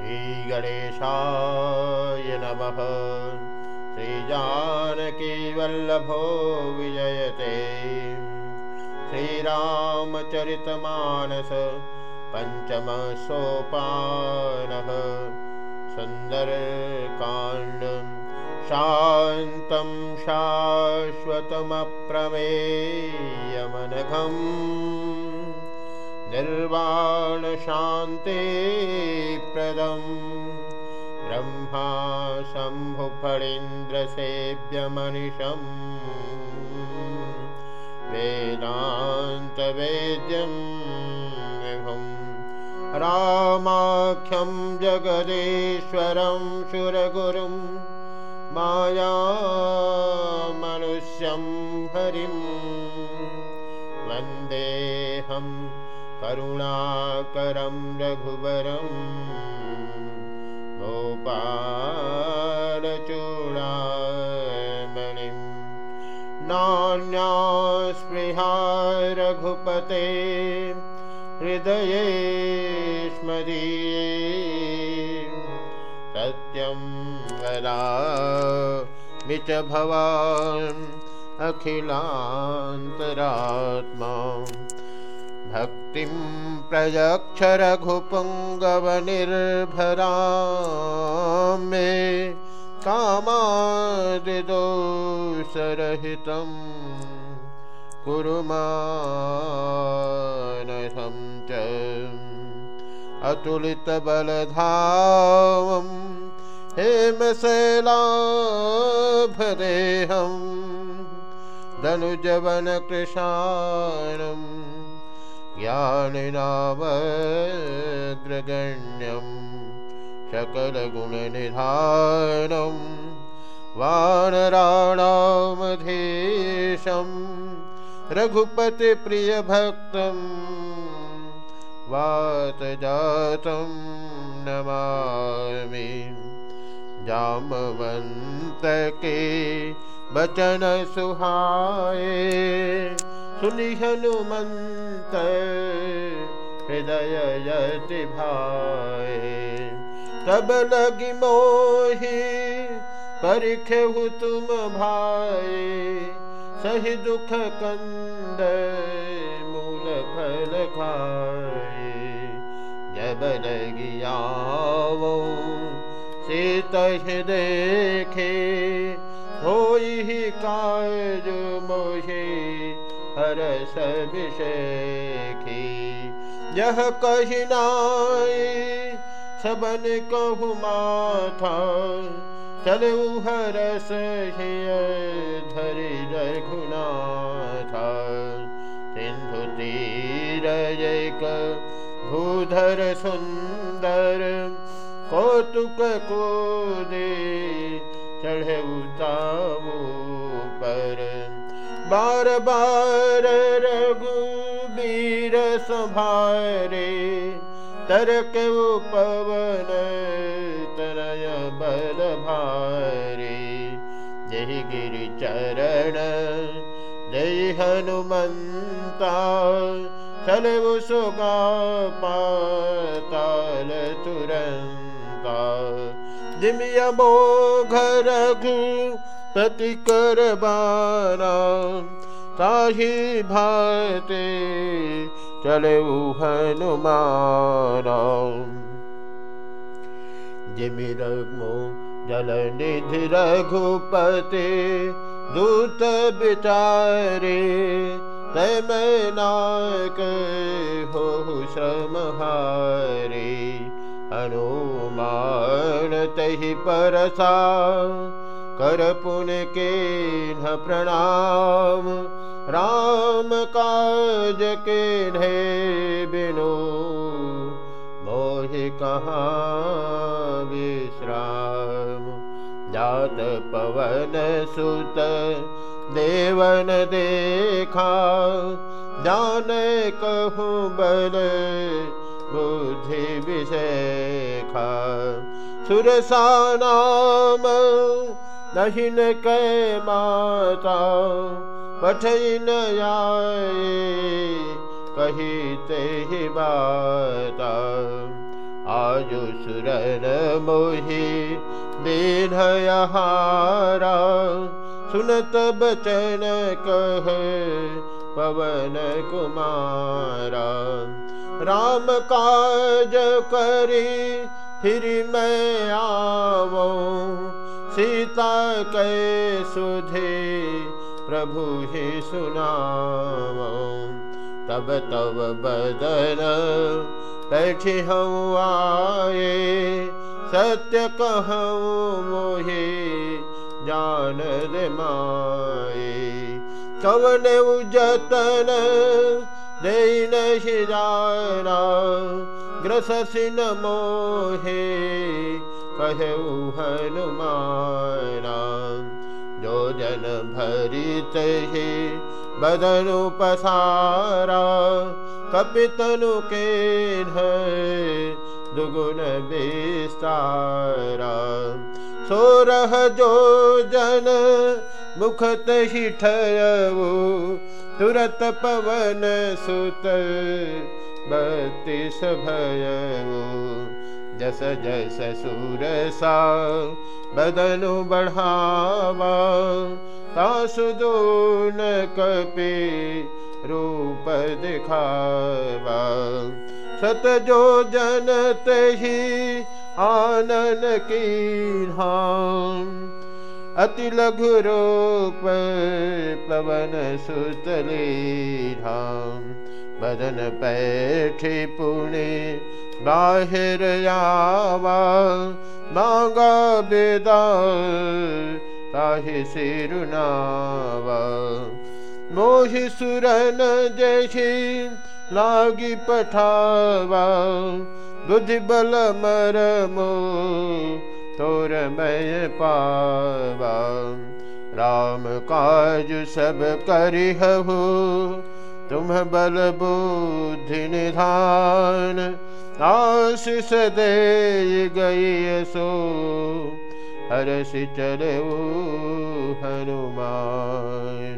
श्रीगणेशाय नमः। श्रीजानकीवल्लभो विजयते। श्रीरामचरितमानस पञ्चमसोपानः। सुन्दरकाण्डम् शान्तं शाश्वतमप्रमेयमनघम् निर्वाणशान्तिप्रदम्। ब्रह्मा शम्भुफणीन्द्रसेव्यमनिशम् वेदान्तवेद्यं विभुम् रामाख्यं जगदेश्वरं सुरगुरुम् मायामनुष्यं हरिं। वन्देऽहं करुणाकरं रघुवरं गोपालचूडामणिं नान्यास्पृहा रघुपते हृदये स्मदीये सत्यं वदामि च भवान् अखिलान्तरात्मा भक्तिं प्रयक्षरघुपुङ्गवनिर्भरा मे कामादिदोषरहितं कुरु मानसं च अतुलितबलधावम् हेमशैलाभदेहं धनुजवनकृशाणं ज्ञानिनामग्रगण्यं सकलगुणनिधानं वानराणामधीशं रघुपतिप्रियभक्तं वातजातं नमामि। जामवन्त के बचन सुहाए सुनि हनुमन्त हृदय यति भाए तब लगी मोहि परिखेहु तुम भाए सही दुख कंद मूल फल खाए जब लगी आवो सीतह देखे होई काज मोहे हरस विषेखी यह कहिनाई सबन कहु माथा चलु हरस धरि रघुनाथा सिंधु तीर एक भूधर सुंदर कौतुक को दे चढ़े उताऊ पर। बार बार रघुबीर संभारे तरक पवन भारे। जय गिरि चरण जय हनुमंता चले सुगा पाताल तुरंत जिमिया घर पति कर बाना ताही भाते चले हनुमाना जिमि रघु जल निधि रघुपति दूत विचारे तय मैं नाक हो श्रम हारे। हनुमान तहि परसा कर पुन के न प्रणाम। राम काज के ढे बिनो, मोह कहाँ विश्राम? जात पवन सुत देवन देखा, जान कहूँ बल बुद्धि विषेखा सुरसा नाम दहिन कै माता पठन आए कही ते बाता आयु सुरन मोहि दीनयहारा सुनत बचन कह पवन कुमारा राम काज करी फिर मैं आवो सीता कै सुधे प्रभु ही बैठी हूँ आए सत्य कहूँ मोहे जान कवन उजतन दे नहीं जाना ग्रसिन मोहे कहे हनुमाना जन भरित ही बदनु पसारा। कपितनु के दुगुण विस्तारा। सोरह जो जन मुखत ही ठयऊ तुरत पवन सुत बत्तीस भयऊ जस जस सुरसा बदनु बढ़ावा तासुदून कपि रूप दिखावा। सत जो जनत ही आनन की धाम अति लघु रूप पवन सुतली धाम बदन पैठे पुणे बाहिर आवा मांगा बेदा सिरुनावा। मोहि सुरन जैसी लागी पठावा, बुद्धि बल मर मो तोर मय पावा। राम काज सब करिहु तुम बल बुद्धि निधान आशीष दे गई सो हरसि चले हनुमान